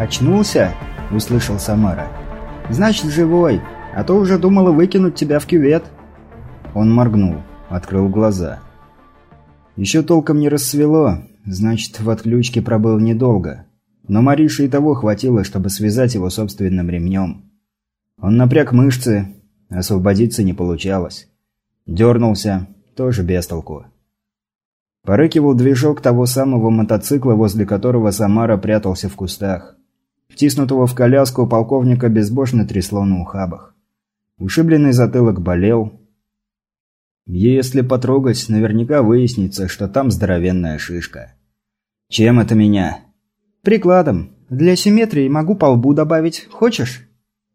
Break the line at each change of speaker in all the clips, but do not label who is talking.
«Очнулся?» – услышал Самара. «Значит, живой, а то уже думала выкинуть тебя в кювет». Он моргнул, открыл глаза. Еще толком не рассвело, значит, в отключке пробыл недолго. Но Марише и того хватило, чтобы связать его собственным ремнем. Он напряг мышцы, освободиться не получалось. Дернулся, тоже без толку. Порыкивал движок того самого мотоцикла, возле которого Самара прятался в кустах. Втиснутого в коляску полковника безбожно трясло на ухабах. Ушибленный затылок болел. Если потрогать, наверняка выяснится, что там здоровенная шишка. Чем это меня? Прикладом. Для симметрии могу по лбу добавить. Хочешь?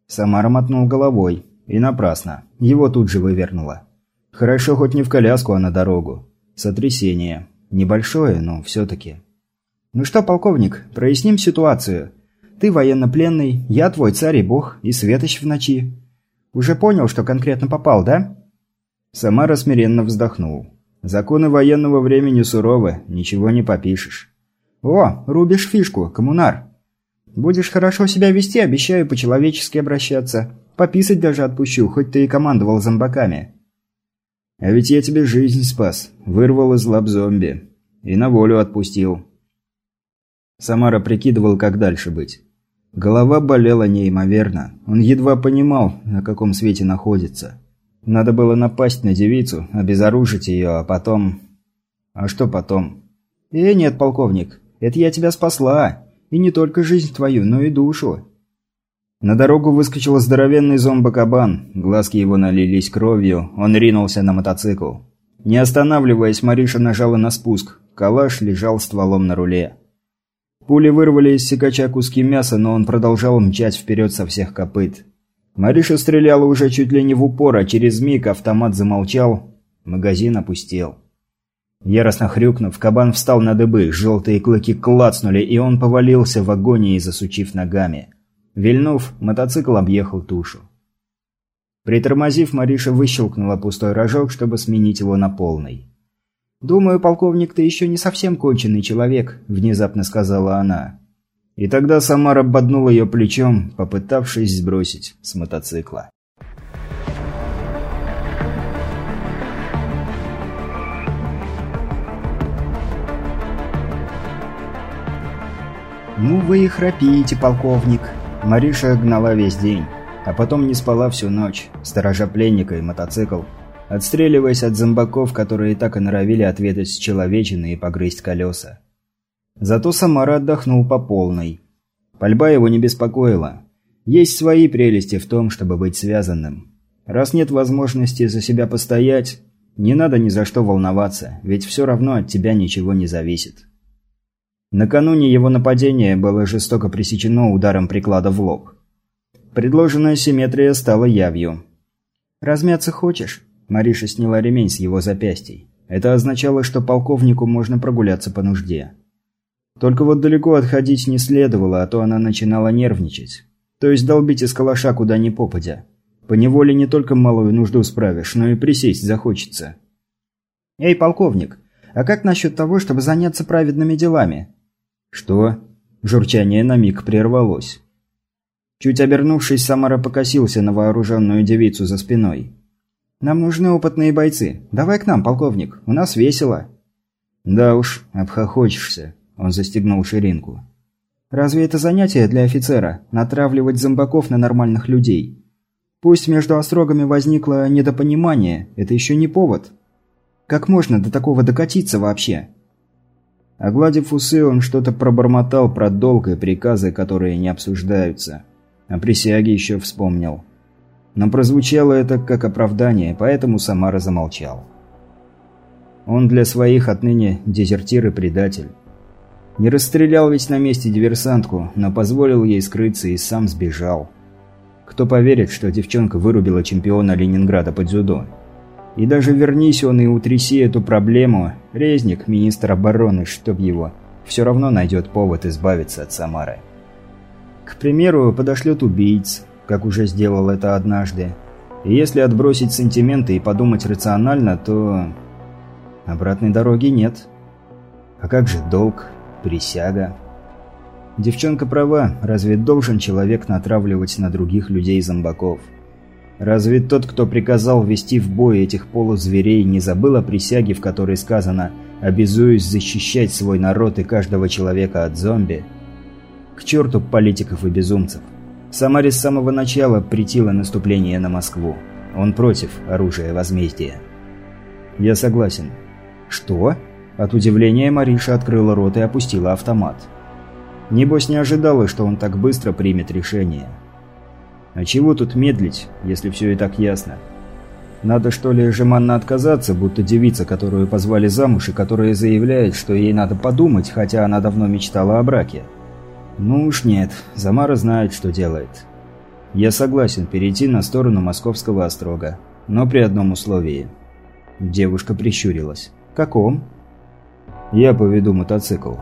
Самара мотнул головой. И напрасно. Его тут же вывернуло. Хорошо хоть не в коляску, а на дорогу. Сотрясение. Небольшое, но все-таки. «Ну что, полковник, проясним ситуацию. Ты военнопленный, я твой царь и бог, и светоч в ночи. Уже понял, что конкретно попал, да?» Самара смиренно вздохнул. «Законы военного времени суровы, ничего не попишешь». «О, рубишь фишку, коммунар. Будешь хорошо себя вести, обещаю по-человечески обращаться. Пописать даже отпущу, хоть ты и командовал зомбаками». «А ведь я тебе жизнь спас, вырвал из лап зомби. И на волю отпустил». Самара прикидывал, как дальше быть. Голова болела неимоверно. Он едва понимал, на каком свете находится. Надо было напасть на девицу, обезоружить ее, а потом... А что потом? «Э, нет, полковник, это я тебя спасла. И не только жизнь твою, но и душу». На дорогу выскочил здоровенный зомбокабан. Глазки его налились кровью. Он ринулся на мотоцикл. Не останавливаясь, Мариша нажала на спуск. Калаш лежал стволом на руле. Пули вырвали из секача куски мяса, но он продолжал мчать вперед со всех копыт. Мариша стреляла уже чуть ли не в упор, а через миг автомат замолчал. Магазин опустел. Яростно хрюкнув, кабан встал на дыбы, желтые клыки клацнули, и он повалился в агонии, засучив ногами. Вильнув, мотоцикл объехал тушу. Притормозив, Мариша выщелкнула пустой рожок, чтобы сменить его на полный. «Думаю, полковник, ты еще не совсем конченый человек», – внезапно сказала она. И тогда Самара боднула ее плечом, попытавшись сбросить с мотоцикла. «Ну вы и храпите, полковник!» Мариша гнала весь день, а потом не спала всю ночь, сторожа пленника и мотоцикл, отстреливаясь от зомбаков, которые так и норовили ответить с человечины и погрызть колеса. Зато Самара отдохнул по полной. Пальба его не беспокоила. Есть свои прелести в том, чтобы быть связанным. Раз нет возможности за себя постоять, не надо ни за что волноваться, ведь все равно от тебя ничего не зависит. Накануне его нападения было жестоко пресечено ударом приклада в лоб. Предложенная симметрия стала явью. «Размяться хочешь?» Мариша сняла ремень с его запястий. Это означало, что полковнику можно прогуляться по нужде. Только вот далеко отходить не следовало, а то она начинала нервничать. То есть долбить из калаша куда ни попадя. Поневоле не только малую нужду справишь, но и присесть захочется. «Эй, полковник, а как насчет того, чтобы заняться праведными делами?» «Что?» Журчание на миг прервалось. Чуть обернувшись, Самара покосился на вооруженную девицу за спиной. Нам нужны опытные бойцы. Давай к нам, полковник. У нас весело». «Да уж, обхохочешься». Он застегнул ширинку. «Разве это занятие для офицера – натравливать зомбаков на нормальных людей? Пусть между острогами возникло недопонимание, это еще не повод. Как можно до такого докатиться вообще?» Огладив усы, он что-то пробормотал про долг и приказы, которые не обсуждаются. О присяге еще вспомнил. Но прозвучало это как оправдание, поэтому Самара замолчал. Он для своих отныне дезертир и предатель. Не расстрелял ведь на месте диверсантку, но позволил ей скрыться и сам сбежал. Кто поверит, что девчонка вырубила чемпиона Ленинграда по дзюдо? И даже вернись он и утряси эту проблему, Резник, министр обороны, чтоб его, все равно найдет повод избавиться от Самары. К примеру, подошлет убийц, как уже сделал это однажды. И если отбросить сантименты и подумать рационально, то... Обратной дороги нет. А как же долг, присяга? Девчонка права, разве должен человек натравливать на других людей зомбаков? Разве тот, кто приказал ввести в бой этих полузверей, не забыл о присяге, в которой сказано «обязуюсь защищать свой народ и каждого человека от зомби»? К черту политиков и безумцев. Самаре с самого начала притило наступление на Москву. Он против оружия возмездия. Я согласен. Что? От удивления Мариша открыла рот и опустила автомат. Небось не ожидала, что он так быстро примет решение. А чего тут медлить, если все и так ясно? Надо что ли жеманно отказаться, будто девица, которую позвали замуж и которая заявляет, что ей надо подумать, хотя она давно мечтала о браке. Ну уж нет, Замара знает, что делает. Я согласен перейти на сторону московского острога, но при одном условии. Девушка прищурилась. «Каком?» «Я поведу мотоцикл.